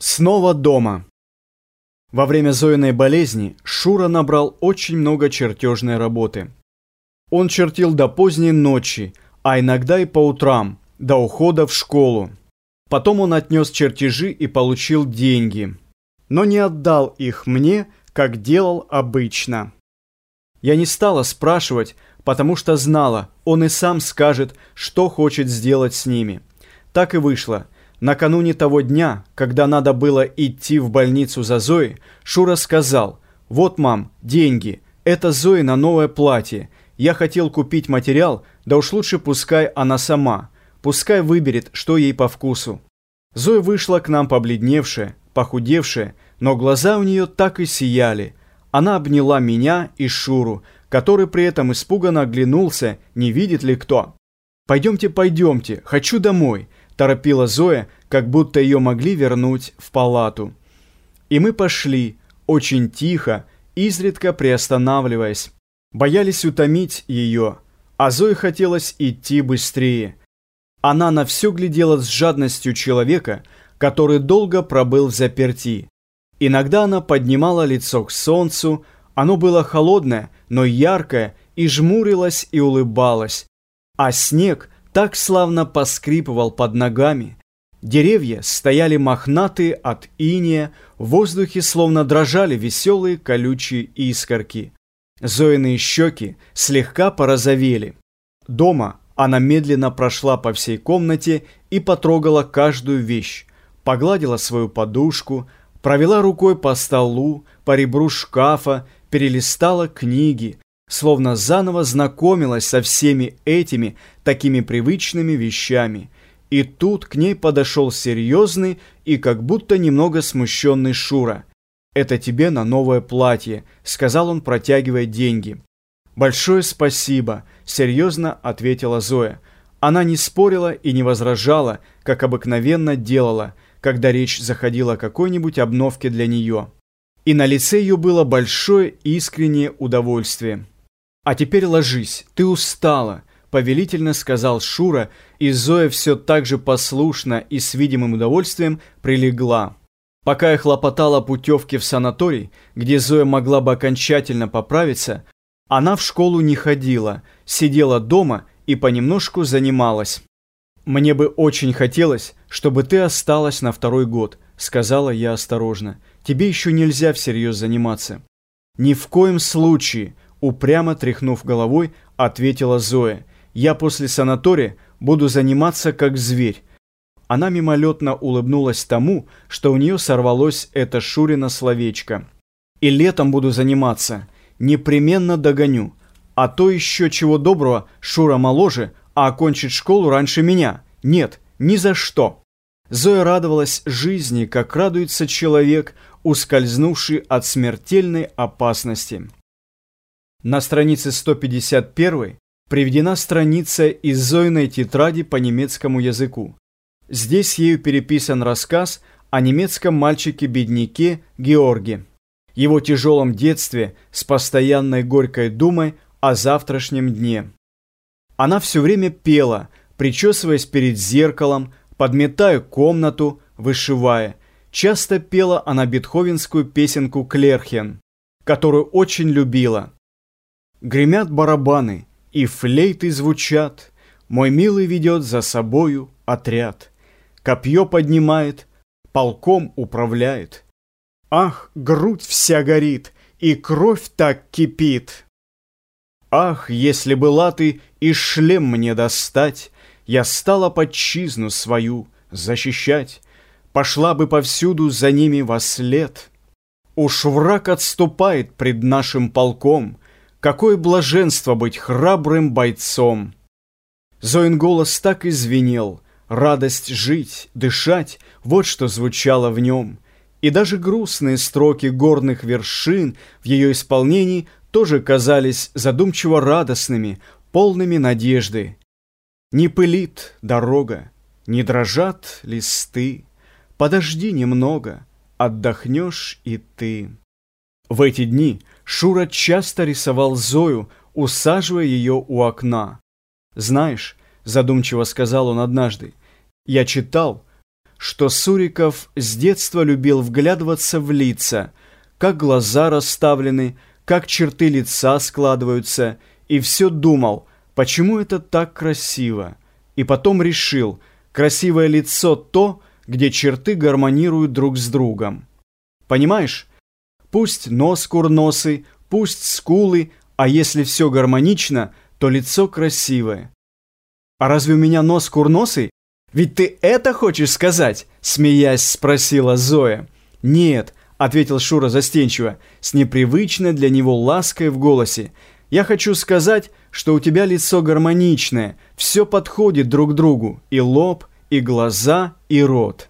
Снова дома. Во время Зоиной болезни Шура набрал очень много чертежной работы. Он чертил до поздней ночи, а иногда и по утрам, до ухода в школу. Потом он отнес чертежи и получил деньги, но не отдал их мне, как делал обычно. Я не стала спрашивать, потому что знала, он и сам скажет, что хочет сделать с ними. Так и вышло – Накануне того дня, когда надо было идти в больницу за Зоей, Шура сказал, «Вот, мам, деньги, это Зои на новое платье. Я хотел купить материал, да уж лучше пускай она сама, пускай выберет, что ей по вкусу». Зоя вышла к нам побледневшая, похудевшая, но глаза у нее так и сияли. Она обняла меня и Шуру, который при этом испуганно оглянулся, не видит ли кто. «Пойдемте, пойдемте, хочу домой», торопила Зоя, как будто ее могли вернуть в палату. И мы пошли, очень тихо, изредка приостанавливаясь. Боялись утомить ее, а Зое хотелось идти быстрее. Она на все глядела с жадностью человека, который долго пробыл в заперти. Иногда она поднимала лицо к солнцу, оно было холодное, но яркое, и жмурилась и улыбалась. А снег – так славно поскрипывал под ногами. Деревья стояли мохнатые от иния, в воздухе словно дрожали веселые колючие искорки. Зоиные щеки слегка порозовели. Дома она медленно прошла по всей комнате и потрогала каждую вещь, погладила свою подушку, провела рукой по столу, по ребру шкафа, перелистала книги, словно заново знакомилась со всеми этими такими привычными вещами. И тут к ней подошел серьезный и как будто немного смущенный Шура. «Это тебе на новое платье», — сказал он, протягивая деньги. «Большое спасибо», — серьезно ответила Зоя. Она не спорила и не возражала, как обыкновенно делала, когда речь заходила о какой-нибудь обновке для нее. И на лице ее было большое искреннее удовольствие. «А теперь ложись, ты устала», — повелительно сказал Шура, и Зоя все так же послушно и с видимым удовольствием прилегла. Пока я хлопотала путевки в санаторий, где Зоя могла бы окончательно поправиться, она в школу не ходила, сидела дома и понемножку занималась. «Мне бы очень хотелось, чтобы ты осталась на второй год», — сказала я осторожно. «Тебе еще нельзя всерьез заниматься». «Ни в коем случае», Упрямо тряхнув головой, ответила Зоя. «Я после санатория буду заниматься как зверь». Она мимолетно улыбнулась тому, что у нее сорвалось это Шурина словечко. «И летом буду заниматься. Непременно догоню. А то еще чего доброго, Шура моложе, а окончит школу раньше меня. Нет, ни за что». Зоя радовалась жизни, как радуется человек, ускользнувший от смертельной опасности. На странице 151 приведена страница из Зоиной тетради по немецкому языку. Здесь ею переписан рассказ о немецком мальчике-бедняке Георге, его тяжелом детстве с постоянной горькой думой о завтрашнем дне. Она все время пела, причесываясь перед зеркалом, подметая комнату, вышивая. Часто пела она бетховенскую песенку «Клерхен», которую очень любила – Гремят барабаны, и флейты звучат, Мой милый ведет за собою отряд. Копье поднимает, полком управляет. Ах, грудь вся горит, и кровь так кипит. Ах, если была ты и шлем мне достать, Я стала подчизну свою защищать, Пошла бы повсюду за ними во след. Уж враг отступает пред нашим полком — Какое блаженство быть храбрым бойцом! Зоин голос так и. Радость жить, дышать — вот что звучало в нем. И даже грустные строки горных вершин в ее исполнении тоже казались задумчиво радостными, полными надежды. Не пылит дорога, не дрожат листы. Подожди немного, отдохнешь и ты. В эти дни Шура часто рисовал Зою, усаживая ее у окна. «Знаешь», — задумчиво сказал он однажды, — «я читал, что Суриков с детства любил вглядываться в лица, как глаза расставлены, как черты лица складываются, и все думал, почему это так красиво. И потом решил, красивое лицо то, где черты гармонируют друг с другом. Понимаешь? Пусть нос курносый, пусть скулы, а если все гармонично, то лицо красивое. А разве у меня нос курносый? Ведь ты это хочешь сказать? Смеясь, спросила Зоя. Нет, ответил Шура застенчиво, с непривычной для него лаской в голосе. «Я хочу сказать, что у тебя лицо гармоничное, все подходит друг другу, и лоб, и глаза, и рот».